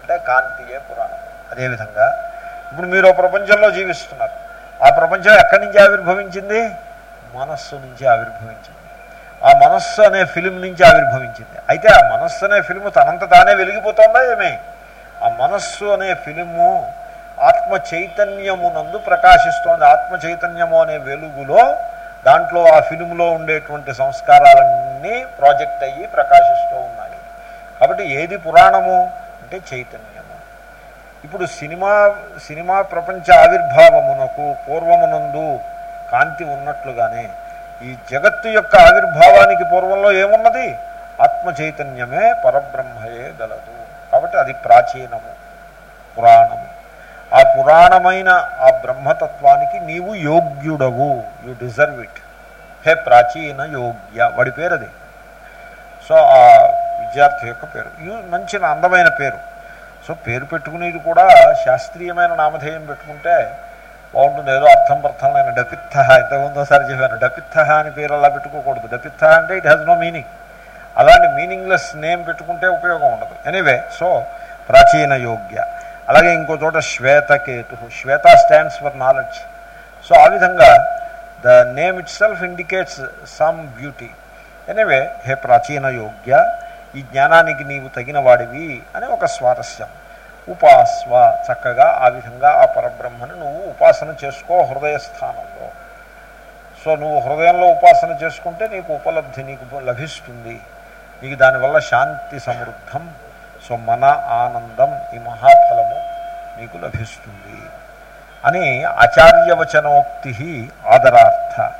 అంటే కాంతియే పురాణం. అదేవిధంగా ఇప్పుడు మీరు ప్రపంచంలో జీవిస్తున్నారు. ఆ ప్రపంచం ఎక్కడి నుంచి ఆవిర్భవించింది? మనస్సు నుంచి ఆవిర్భవించింది. ఆ మనస్సు అనే ఫిలిం నుంచి ఆవిర్భవించింది. అయితే ఆ మనస్సు అనే ఫిలిం తనంత తానే వెలిగిపోతుందా ఏమే? ఆ మనస్సు అనే ఫిలిము ఆత్మ చైతన్యమునందు ప్రకాశిస్తోంది. ఆత్మ చైతన్యము అనే వెలుగులో దాంట్లో ఆ ఫిలింలో ఉండేటువంటి సంస్కారాలన్నీ ప్రాజెక్ట్ అయ్యి ప్రకాశిస్తూ ఉన్నాయి. కాబట్టి ఏది పురాణము అంటే చైతన్యము. ఇప్పుడు సినిమా సినిమా ప్రపంచ ఆవిర్భావమునకు పూర్వమునందు కాంతి ఉన్నట్లుగానే ఈ జగత్తు యొక్క ఆవిర్భావానికి పూర్వంలో ఏమున్నది? ఆత్మ చైతన్యమే పరబ్రహ్మయే గలదు. కాబట్టి అది ప్రాచీనము పురాణము. ఆ పురాణమైన ఆ బ్రహ్మతత్వానికి నీవు యోగ్యుడవు. యు డిజర్వ్ ఇట్ హే ప్రాచీన యోగ్య. వాడి పేరు అది సో ఆ విద్యార్థి యొక్క పేరు. యూ మంచి అందమైన పేరు. సో పేరు పెట్టుకునేది కూడా శాస్త్రీయమైన నామధేయం పెట్టుకుంటే బాగుంటుంది ఏదో అర్థం పర్థం లేని డపిత్త ఇంతకుముందోసారి చెప్పాను డపిత్త అని పేరు అలా పెట్టుకోకూడదు. డపిత్త అంటే ఇట్ హ్యాస్ నో మీనింగ్ అలాంటి మీనింగ్లెస్ నేమ్ పెట్టుకుంటే ఉపయోగం ఉండదు. ఎనీవే సో ప్రాచీన యోగ్య. అలాగే ఇంకో చోట శ్వేతకేతు శ్వేత స్టాండ్స్ ఫర్ నాలెడ్జ్ సో ఆ విధంగా the name itself indicates some beauty anyway హే ప్రాచీన యోగ్య ఈ జ్ఞానానికి నీవు తగిన వాడివి అని ఒక స్వారస్యం. ఉపాస్వ చక్కగా ఆ విధంగా ఆ పరబ్రహ్మను నువ్వు ఉపాసన చేసుకో హృదయ స్థానంలో. సో నువ్వు హృదయంలో ఉపాసన చేసుకుంటే నీకు ఉపలబ్ధి నీకు లభిస్తుంది. నీకు దానివల్ల శాంతి సమృద్ధం సో మన ఆనందం ఈ మహాఫలము నీకు లభిస్తుంది. అని ఆచార్యవచనోక్తి ఆదరార్థ.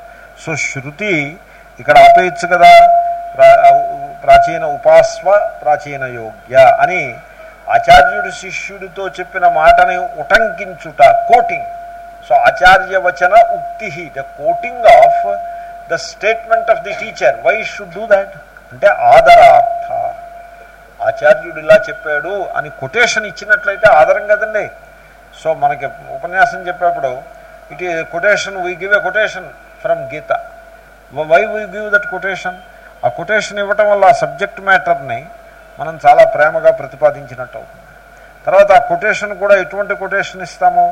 సో శృతి ఇక్కడ ఆపేయచ్చు కదా ప్రాచీన ఉపాస్వ ప్రాచీన యోగ్య అని ఆచార్యుడు శిష్యుడితో చెప్పిన మాటని ఉటంకించుట కోటింగ్ సో ఆచార్య వచన ఉక్తి the quoting of the statement of the teacher why should do that అంటే ఆదరార్థ. ఆచార్యుడు ఇలా చెప్పాడు అని కొటేషన్ ఇచ్చినట్లయితే ఆధారం కదండి. సో మనకి ఉపన్యాసం చెప్పేప్పుడు ఇట్ ఈ quotation we give a quotation from Gita why we give that quotation ఆ కొటేషన్ ఇవ్వటం వల్ల ఆ సబ్జెక్ట్ మ్యాటర్ని మనం చాలా ప్రేమగా ప్రతిపాదించినట్టు అవుతుంది. తర్వాత ఆ కొటేషన్ కూడా ఎటువంటి కొటేషన్ ఇస్తాము?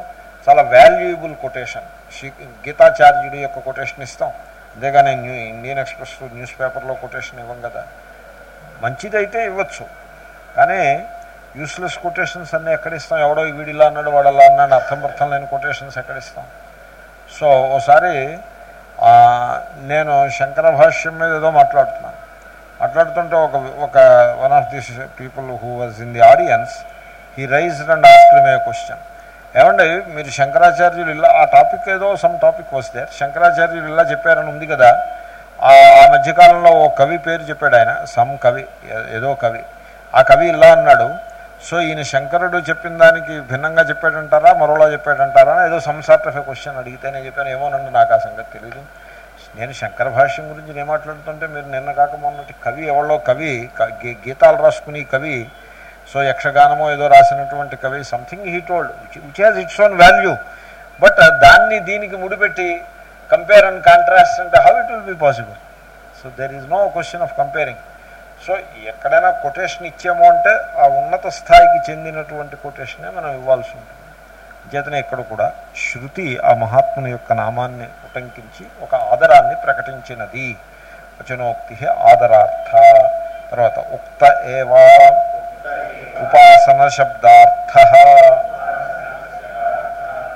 చాలా వాల్యుయబుల్ కొటేషన్ గీతాచార్యుడి యొక్క కొటేషన్ ఇస్తాం. అంతేగాని న్యూ ఇండియన్ ఎక్స్ప్రెస్ న్యూస్ పేపర్లో కొటేషన్ ఇవ్వం కదా. మంచిదైతే ఇవ్వచ్చు. కానీ యూస్లెస్ కొటేషన్స్ అన్నీ ఎక్కడిస్తాం ఎవడో వీడిలా అన్నాడు వాడలా అన్నాడు అర్థం అర్థం లేని కొటేషన్స్ ఎక్కడిస్తాం సో ఓసారి నేను శంకర భాష్యం మీద ఏదో మాట్లాడుతున్నాను. మాట్లాడుతుంటే ఒక ఒక one of the people who was in the audience he rise and asked me question ఏమండి మీరు శంకరాచార్యులు ఇలా ఆ టాపిక్ ఏదో సమ్ టాపిక్ వస్తే శంకరాచార్యులు ఇలా చెప్పారని ఉంది కదా. ఆ మధ్యకాలంలో ఓ కవి పేరు చెప్పాడు ఆయన సమ్ కవి ఏదో కవి. ఆ కవి ఇలా అన్నాడు సో ఈయన శంకరుడు చెప్పిన దానికి భిన్నంగా చెప్పాడంటారా మరోలా చెప్పాడంటారా? ఏదో some sort of a question అడిగితే నేను చెప్పాను ఏమోనండి నాకు ఆ సంగతి తెలియదు నేను శంకర భాష్యం గురించి నేను మాట్లాడుతుంటే మీరు నిన్న కాక మొన్నటి కవి ఎవరో కవి గీతాలు రాసుకుని కవి సో యక్షగానమో ఏదో రాసినటువంటి కవి something he told which has its own value but దాన్ని దీనికి ముడిపెట్టి కంపేర్ అండ్ కాంట్రాస్ట్ అంటే how it will be possible so there is no question of comparing so ఎక్కడైనా కొటేషన్ ఇచ్చాము అంటే ఆ ఉన్నత స్థాయికి చెందినటువంటి కొటేషనే మనం ఇవ్వాల్సి ఉంటుంది. చేతనే ఇక్కడ కూడా శృతి ఆ మహాత్ముని యొక్క నామాన్ని ఉటంకించి ఒక ఆదరాన్ని ప్రకటించినది. వచనోక్తి ఆదరార్థ. తర్వాత ఉక్త ఏవా ఉపాసన శబ్దార్థ.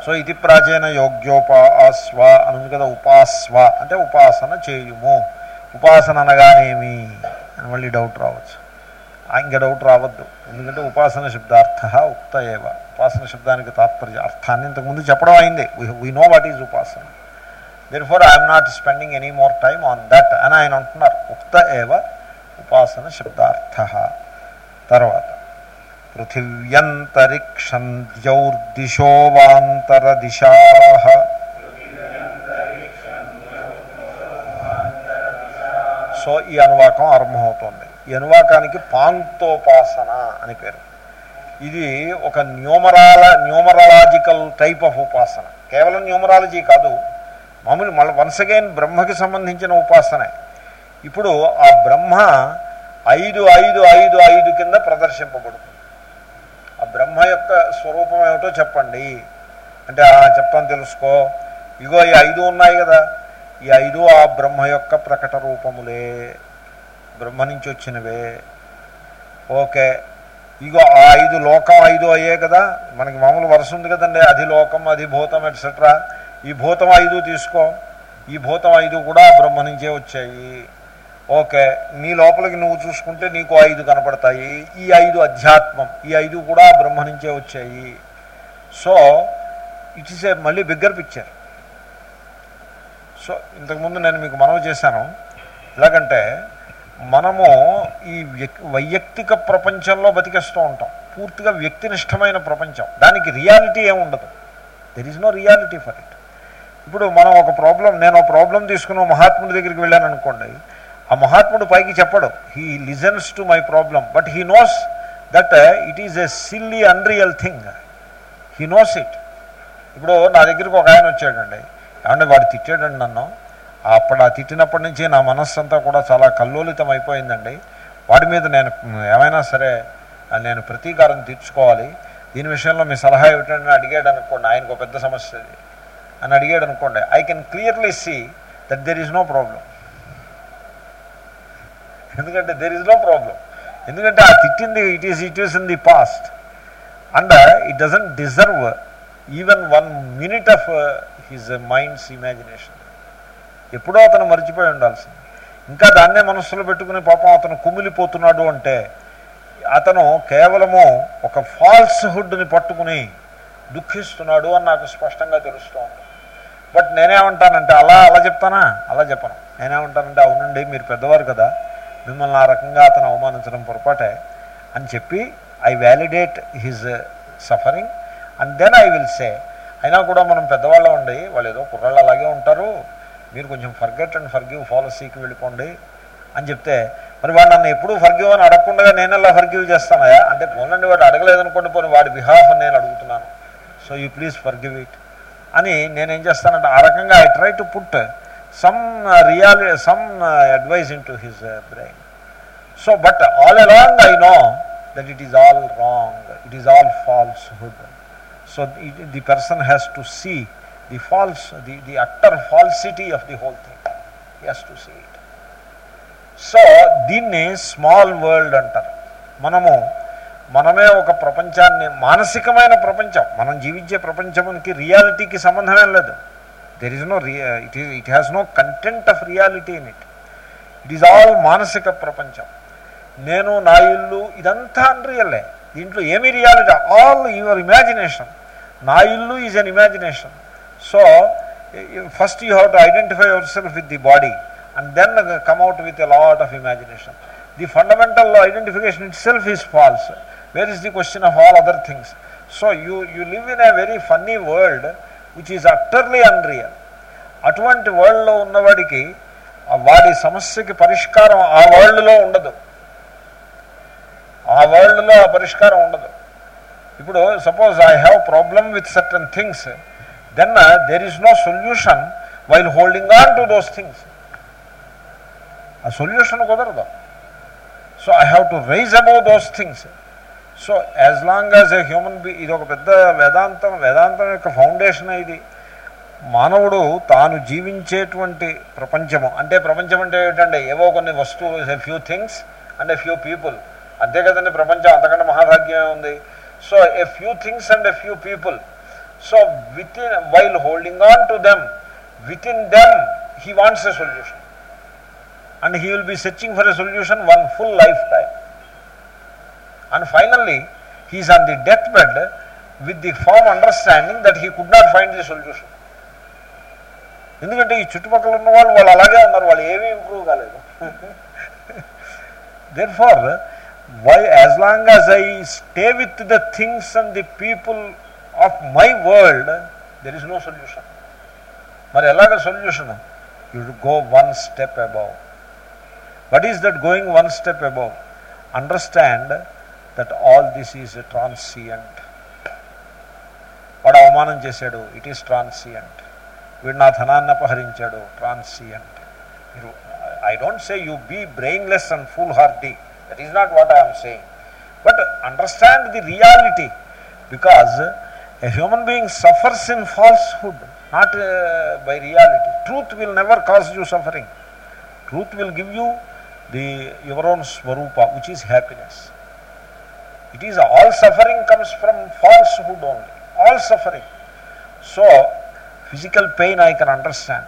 సో ఇది ప్రాచీన యోగ్యోపాస్వ అని ఉంది కదా ఉపాస్వ. అంటే ఉపాసన చేయుము. ఉపాసన అనగానేమి? అని మళ్ళీ డౌట్ రావచ్చు. ఇంకా డౌట్ రావద్దు. ఎందుకంటే ఉపాసన శబ్దార్థ ఉక్త ఏవ. ఉపాసన శబ్దానికి తాత్పర్య అర్థాన్ని ఇంతకుముందు చెప్పడం అయింది. వీ నో వాట్ ఈజ్ ఉపాసన therefore I'm not spending any more time on that అని ఆయన అంటున్నారు. ఉక్త ఏవ ఉపాసన శబ్దార్థ. తర్వాత పృథివ్యంతరిక్షం ద్యౌర్దిశో వాంతర దిశా. సో ఈ అనువాకం ఆరంభమవుతోంది. ఈ అనువాకానికి పాంక్తోపాసన అని పేరు. ఇది ఒక న్యూమరాల న్యూమరాలజికల్ టైప్ ఆఫ్ ఉపాసన. కేవలం న్యూమరాలజీ కాదు మామూలు మళ్ళీ వన్స్ అగైన్ బ్రహ్మకి సంబంధించిన ఉపాసనే. ఇప్పుడు ఆ బ్రహ్మ ఐదు ఐదు ఐదు ఐదు కింద ప్రదర్శింపబడుతుంది. ఆ బ్రహ్మ యొక్క స్వరూపం ఏమిటో చెప్పండి. అంటే చెప్తాను తెలుసుకో. ఇగో ఈ ఐదు ఉన్నాయి కదా. ఈ ఐదు ఆ బ్రహ్మ యొక్క ప్రకట రూపములే. బ్రహ్మ నుంచి వచ్చినవే. ఓకే. ఇగో ఆ ఐదు లోకం ఐదు అయ్యే కదా. మనకి మామూలు వరుస ఉంది కదండి. అది లోకం అది భూతం ఎట్సెట్రా ఈ భూతం ఐదు తీసుకో. ఈ భూతం ఐదు కూడా బ్రహ్మ నుంచే వచ్చాయి. ఓకే. నీ లోపలికి నువ్వు చూసుకుంటే నీకు ఐదు కనపడతాయి. ఈ ఐదు అధ్యాత్మం ఈ ఐదు కూడా బ్రహ్మ నుంచే వచ్చాయి. సో ఇట్ ఈస్ ఏ మళ్ళీ బిగ్గర్ పిక్చర్. సో ఇంతకుముందు నేను మీకు మనవి చేశాను. ఎలాగంటే మనము ఈ వైయక్తిక ప్రపంచంలో బతికేస్తూ ఉంటాం. పూర్తిగా వ్యక్తినిష్టమైన ప్రపంచం. దానికి రియాలిటీ ఏముండదు there is no reality for it ఇప్పుడు మనం ఒక ప్రాబ్లం నేను ఒక ప్రాబ్లం తీసుకుని మహాత్ముడి దగ్గరికి వెళ్ళాను అనుకోండి ఆ మహాత్ముడు పైకి చెప్పడు. He listens to my problem but he knows that it is a silly unreal thing he knows it ఇప్పుడు నా దగ్గరికి ఒక ఆయన వచ్చాడండి. ఏమంటే వాడు తిట్టాడండి నన్ను? అప్పుడు ఆ తిట్టినప్పటి నుంచి నా మనస్సు అంతా కూడా చాలా కల్లోలితం అయిపోయిందండి. వాడి మీద నేను ఏమైనా సరే నేను ప్రతీకారం తీర్చుకోవాలి. దీని విషయంలో మీ సలహా ఏమిటని అడిగాడు అనుకోండి. ఆయనకు ఒక పెద్ద సమస్య అది. అని అడిగాడు అనుకోండి. I can clearly see that there is no problem ఎందుకంటే దెర్ ఈజ్ నో ప్రాబ్లం ఎందుకంటే ఆ తిట్టింది it is it is in the past and it doesn't deserve even one minute of his mind's imagination ఎప్పుడో అతను మర్చిపోయి ఉండాల్సింది. ఇంకా దాన్నే మనస్సులో పెట్టుకుని పాపం అతను కుమిలిపోతున్నాడు అంటే అతను కేవలము ఒక ఫాల్స్ హుడ్ని పట్టుకుని దుఃఖిస్తున్నాడు అని నాకు స్పష్టంగా తెలుస్తోంది. బట్ నేనేమంటానంటే అలా అలా చెప్తానా? అలా చెప్పను. నేనేమంటానంటే అవునండి మీరు పెద్దవారు కదా మిమ్మల్ని ఆ రకంగా అతను అవమానించడం పొరపాటే అని చెప్పి I validate his suffering and then I will say. అయినా కూడా మనం పెద్దవాళ్ళం ఉండి వాళ్ళు ఏదో కుర్రాళ్ళు అలాగే ఉంటారు. మీరు కొంచెం ఫర్గెట్ అండ్ ఫర్గివ్ పాలసీకి వెళ్ళిపోండి అని చెప్తే మరి వాడు నన్ను ఎప్పుడూ ఫర్గివ్ అని అడగకుండా నేను ఎలా ఫర్గివ్ చేస్తానయా అంటే పోనండి వాడు అడగలేదనుకోండి పోను వాడి బిహాఫ్ అని నేను అడుగుతున్నాను. So you please forgive it అని నేనేం చేస్తానంటే ఆ రకంగా I try to put some really some advice in to his brain so but all along I know that it is all wrong it is all falsehood so the person has to see the false the the utter falsity of the whole thing he to see it so దీన్ని small world అంటారు. మనము మనమే ఒక ప్రపంచాన్ని మానసికమైన ప్రపంచం మనం జీవించే ప్రపంచానికి రియాలిటీకి సంబంధమే లేదు. There is no it is it has no content of reality in it it is all మానసిక ప్రపంచం. నేను నా ఇల్లు ఇదంతా అన్రియల్లే దీంట్లో ఏమి రియాలిటీ ఆల్ యువర్ ఇమాజినేషన్ నా ఇల్లు is an imagination so first you have to identify yourself with the body and then come out with a lot of imagination the fundamental identification itself is false where is the question of all other things so you you live in a very funny world which is utterly unreal అటువంటి వరల్డ్లో ఉన్నవాడికి వాడి సమస్యకి పరిష్కారం ఆ వరల్డ్లో ఉండదు. ఆ వరల్డ్లో ఆ పరిష్కారం ఉండదు. ఇప్పుడు suppose I have problem with certain things then there is no solution while holding on to those things ఆ సొల్యూషన్ కుదరదు. So I have to rise above those things so as long as a human be ఇది ఒక పెద్ద వేదాంతం వేదాంతం యొక్క foundation ఇది. మానవుడు తాను జీవించేటువంటి ప్రపంచము అంటే ప్రపంచం అంటే ఏమిటంటే ఏవో కొన్ని వస్తువు a few things and a few people అంతే కదండి ప్రపంచం అంతకంటే మహాభాగ్యమే ఉంది. So a few things and a few people so within while holding on to them within them he wants a solution and he will be searching for a solution one full life time and finally he's on the death bed with the firm understanding that he could not find the solution ఎందుకంటే ఈ చుట్టుపక్కల ఉన్న వాళ్ళు వాళ్ళు అలాగే ఉన్నారు వాళ్ళు ఏమీ ఇంప్రూవ్ కాలేదు. Therefore why as long as I stay with the things and the people of my world there is no solution మరి ఎలాగ solution you go one step above what is that going one step above understand that all this is transient వాడు అవమానం చేశాడు. It is transient వీడు నా ధనాన్ని అపహరించాడు. Transient మీరు I don't say you be brainless and full hearty that is not what I'm saying but understand the reality because A human being suffers in falsehood, not uh, by reality. Truth will never cause you suffering. Truth will give you the your own svarupa, which is happiness. It is all suffering comes from falsehood only. All suffering. So, physical pain I can understand.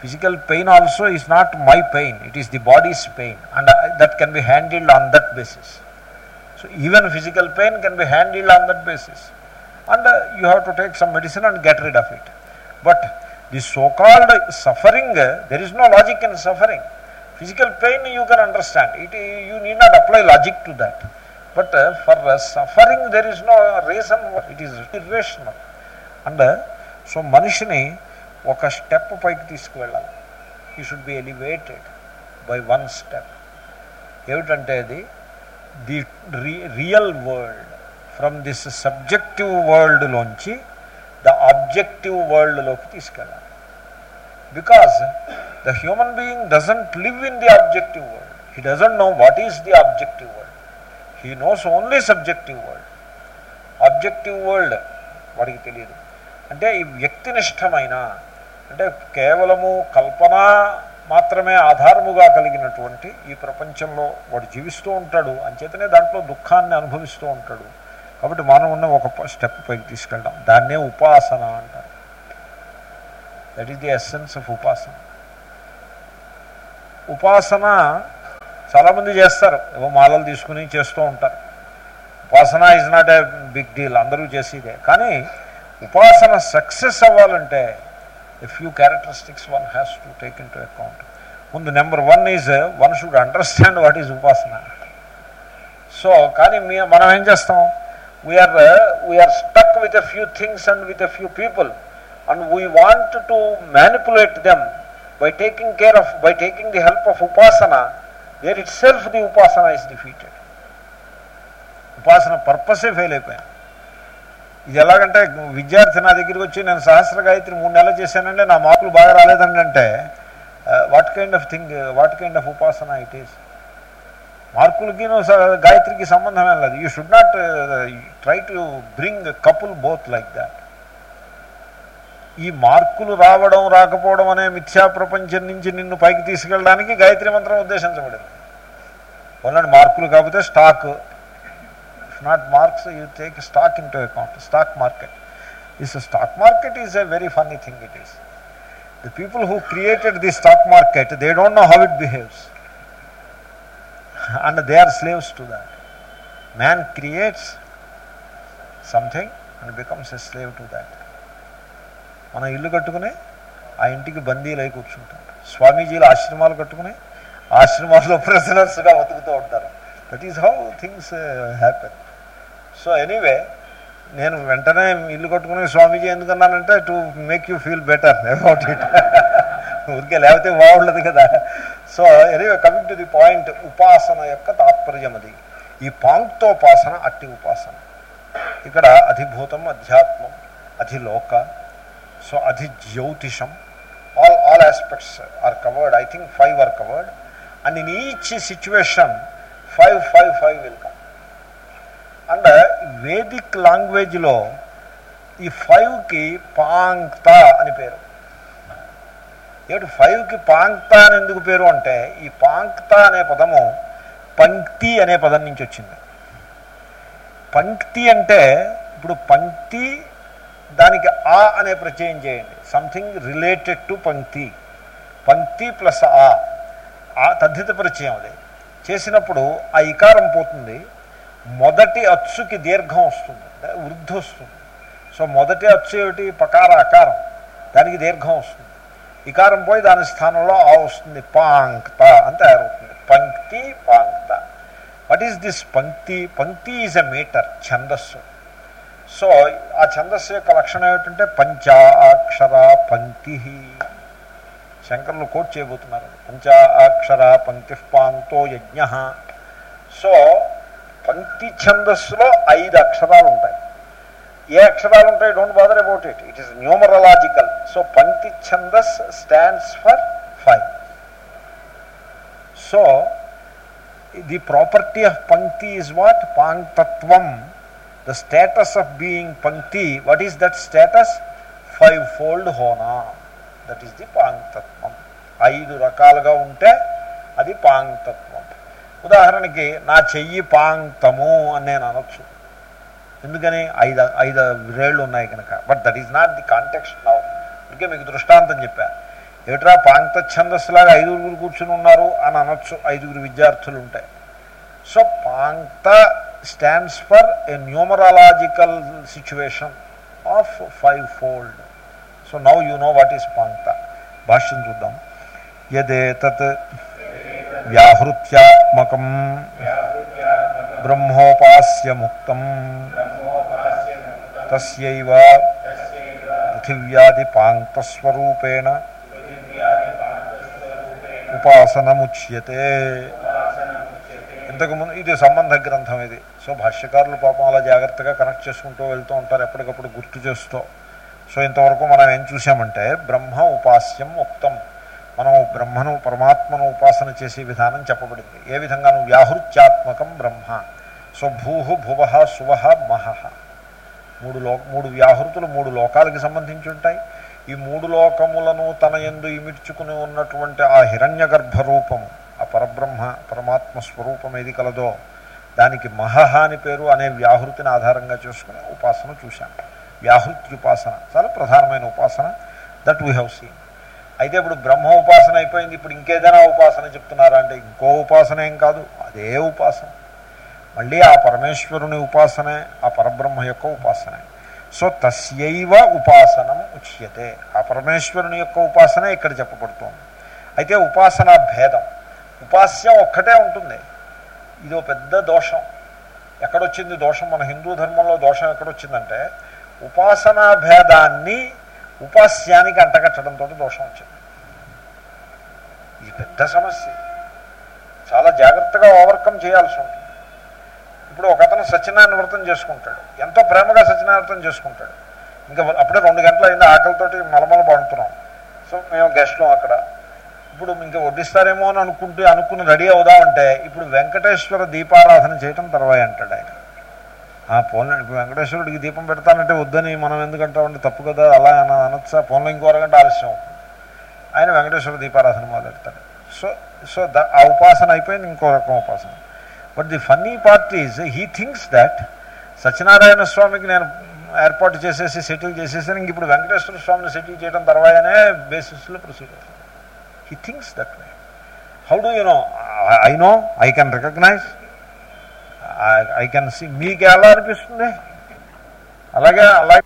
Physical pain also is not my pain, it is the body's pain, and uh, that can be handled on that basis. So, even physical pain can be handled on that basis. And uh, you have to take some medicine and get rid of it. But the so called suffering, there is no logic in suffering. Physical pain you can understand, it, you need not apply logic to that. But for suffering, there is no reason, it is irrational. And so మనిషిని ఒక step పైకి తీసుకువెళ్ళాలి he should be elevated by one step ఏమిటంటే అది the real world from this subjective వరల్డ్లోంచి the objective వరల్డ్లోకి తీసుకెళ్ళాలి. Because the human being doesn't live in the objective world. He doesn't know what is the objective world. He knows only subjective world. Objective world వాడికి తెలియదు అంటే ఈ వ్యక్తినిష్టమైన అంటే కేవలము కల్పన మాత్రమే ఆధారముగా కలిగినటువంటి ఈ ప్రపంచంలో వాడు జీవిస్తూ ఉంటాడు. అంచేతనే దాంట్లో దుఃఖాన్ని అనుభవిస్తూ ఉంటాడు. కాబట్టి మానవుని ఒక స్టెప్ పైకి తీసుకెళ్ళడం దాన్నే ఉపాసన అంటారు. That is the essence of upasana. ఉపాసన చాలామంది చేస్తారు. ఏవో మాలలు తీసుకుని చేస్తూ ఉంటారు. Upasana is not a big deal అందరూ చేసేదే. కానీ ఉపాసన సక్సెస్ అవ్వాలంటే a few characteristics one has to take in to account ముందు number one is one should understand what is upasana. So కానీ మీ మనం ఏం చేస్తాం? We're we're stuck with a few things and with a few people and we want to manipulate them by taking care of by taking the help of upasana there itself the upasana is defeated upasana పర్పసే fail అయిపోయాను ఇది ఎలాగంటే విద్యార్థి నా దగ్గరికి వచ్చి నేను సహస్ర గాయత్రి మూడు నెలలు చేశానంటే నా మార్కులు బాగా రాలేదండి అంటే what kind of thing what kind of upasana it is మార్కులకి గాయత్రికి సంబంధం లేదు. You should not try to bring couple both like that ఈ మార్కులు రావడం రాకపోవడం అనే మిథ్యా ప్రపంచం నుంచి నిన్ను పైకి తీసుకెళ్ళడానికి గాయత్రి మంత్రం ఉద్దేశించబడింది. ఓన్లండి మార్కులు కాకపోతే stock if not marks you take stock in to account stock market is stock market is a very funny thing it is the people who created the stock market they don't know how it behaves and they are slaves to that. Man creates something and becomes a slave to that. మనం ఇల్లు కట్టుకుని ఆ ఇంటికి బందీలు అయి స్వామీజీలు ఆశ్రమాలు కట్టుకుని ఆశ్రమాల్లో ప్రెసిడెంట్స్గా బతుకుతూ ఉంటారు. That is how things happen so anyway నేను వెంటనే ఇల్లు కట్టుకుని Swamiji ఎందుకన్నానంటే to make you feel better about it ఊరికే లేకపోతే బాగుండదు కదా. So anyway coming to the point ఉపాసన యొక్క తాత్పర్యం అది ఈ పాంక్తోపాసన అట్టి ఉపాసన. ఇక్కడ అధిభూతం అధ్యాత్మం అధిలోక సో అధి జ్యోతిషం all all aspects are covered I think five are covered and in each situation five five five will come and Vedic లాంగ్వేజ్లో ఈ ఫైవ్కి పాంక్త అని పేరు. ఏమిటి? ఫైవ్కి పాంక్త అని ఎందుకు పేరు అంటే ఈ పాంక్త అనే పదము పంక్తి అనే పదం నుంచి వచ్చింది. పంక్తి అంటే ఇప్పుడు పంక్తి దానికి ఆ అనే ప్రత్యయం చేయండి. సంథింగ్ రిలేటెడ్ టు పంక్తి. పంక్తి ప్లస్ ఆ. ఆ తద్ధిత పరిచయం అది. చేసినప్పుడు ఆ ఇకారం పోతుంది. మొదటి అచ్చుకి దీర్ఘం వస్తుంది. వృద్ధి వస్తుంది. సో మొదటి అచ్చు ఏమిటి? పకార అకారం దానికి దీర్ఘం వస్తుంది. ఇకారం పోయి దాని స్థానంలో ఆ వస్తుంది పాంక్త అని తయారవుతుంది పంక్తి పాంక్త. What is this pankti? Pankti is a meter chandassu. So ఆ ఛందస్సు యొక్క లక్షణం ఏమిటంటే పంచాక్షర పంక్తి. శంకర్లు కోట్ చేయబోతున్నారు. పంచాక్షర పంక్తి పాంతో యజ్ఞ. సో పంక్తి ఛందస్సులో ఐదు అక్షరాలు ఉంటాయి. ఏ అక్షరాలు ఉంటాయి don't bother about it it is numerological so pankti chandas stands for five so the property of pankti is what panktatvam the status of being pankti what is that status fivefold హోనా that is the పాంక్తత్వం ఐదు రకాలుగా ఉంటే అది పాంక్తత్వం ఉదాహరణకి నా చెయ్యి పాంక్తము అని నేను అనొచ్చు. ఎందుకని? ఐదు ఐదు రేళ్ళు ఉన్నాయి కనుక. But that is not the context now అందుకే మీకు దృష్టాంతం చెప్పా. ఏమిట్రా పాంక్త ఛందస్సులాగా ఐదుగురు కూర్చుని ఉన్నారు అని అనొచ్చు. ఐదుగురు విద్యార్థులు ఉంటాయి so pankta stands for a numerological situation of fivefold so now you know what is pankta. భాష్యం చూద్దాం. యదేతత్ వ్యాహృత్యాత్మకం. బ్రహ్మోపాస్యముక్తం. తస్యైవ పృథివ్యాది పాంతస్వరూపేణ ఉపాసనముచ్యతే ఇంతకుముందు ఇది సంబంధ గ్రంథం ఇది. సో భాష్యకారులు పాపం అలా జాగ్రత్తగా కనెక్ట్ చేసుకుంటూ వెళ్తూ ఉంటారు ఎప్పటికప్పుడు గుర్తు చేస్తూ. సో ఇంతవరకు మనం ఏం చూసామంటే బ్రహ్మ ఉపాస్యం ఉక్తం. మనం బ్రహ్మను పరమాత్మను ఉపాసన చేసే విధానం చెప్పబడింది. ఏ విధంగాను వ్యాహృత్యాత్మకం బ్రహ్మ. సో భూ భువ శువ మహ మూడు లో మూడు వ్యాహృతులు మూడు లోకాలకి సంబంధించి ఉంటాయి. ఈ మూడు లోకములను తన ఎందు ఇమిడ్చుకుని ఉన్నటువంటి ఆ హిరణ్య రూపము ఆ పరబ్రహ్మ పరమాత్మ స్వరూపం ఏది కలదో దానికి మహహ అని పేరు అనే వ్యాహృతిని ఆధారంగా చేసుకుని ఉపాసన చూశాం. వ్యాహృతి ఉపాసన చాలా ప్రధానమైన ఉపాసన దట్ వీ హ్యావ్ సీన్ అయితే ఇప్పుడు బ్రహ్మ ఉపాసన అయిపోయింది. ఇప్పుడు ఇంకేదైనా ఉపాసన చెప్తున్నారా అంటే ఇంకో ఉపాసన ఏం కాదు. అదే ఉపాసన. మళ్ళీ ఆ పరమేశ్వరుని ఉపాసనే ఆ పరబ్రహ్మ యొక్క ఉపాసనే. సో తస్యైవ ఉపాసనం ఉచ్యతే. ఆ పరమేశ్వరుని యొక్క ఉపాసనే ఇక్కడ చెప్పబడుతోంది. అయితే ఉపాసన భేదం. ఉపాస్యం ఒక్కటే ఉంటుంది. ఇదో పెద్ద దోషం. ఎక్కడొచ్చింది దోషం? మన హిందూ ధర్మంలో దోషం ఎక్కడొచ్చిందంటే ఉపాసనా భేదాన్ని ఉపాస్యానికి అంటగట్టడంతో దోషం వచ్చింది. ఇది పెద్ద సమస్య. చాలా జాగ్రత్తగా ఓవర్కమ్ చేయాల్సి ఉంటుంది. ఇప్పుడు ఒక అతను సత్యనారాయణ వ్రతం చేసుకుంటాడు. ఎంతో ప్రేమగా సత్యనారాయణ వ్రతం చేసుకుంటాడు. ఇంకా అప్పుడే రెండు గంటల అయింది ఆకలితోటి మలమల పడుతున్నాం. సో మేము గెస్ట్లో అక్కడ. ఇప్పుడు ఇంకా వడ్డిస్తారేమో అని అనుకుంటే అనుకుని రెడీ అవుదామంటే ఇప్పుడు వెంకటేశ్వర దీపారాధన చేయటం తర్వాత అంటాడు ఆయన. ఆ ఫోన్లో ఇప్పుడు వెంకటేశ్వరుడికి దీపం పెడతానంటే వద్దని మనం ఎందుకంటామంటే తప్పు కదా అలా అనొచ్చా? పోన్లో ఇంకో అరగంట ఆలస్యం ఆయన వెంకటేశ్వర దీపారాధన మొదలెడతాడు. సో సో ద ఆ ఉపాసన అయిపోయింది ఇంకో రకం ఉపాసన. But the funny part is he thinks that Satyanarayana స్వామికి నేను ఏర్పాటు చేసేసి సెటిల్ చేసేసాను ఇంక ఇప్పుడు వెంకటేశ్వర స్వామిని సెటిల్ చేయడం తర్వాతనే బేసిస్లో ప్రొసీడ్ అవుతుంది. He thinks that way how do you know I know I can recognise I can see మీకు ఎలా అనిపిస్తుంది? అలాగే అలాగే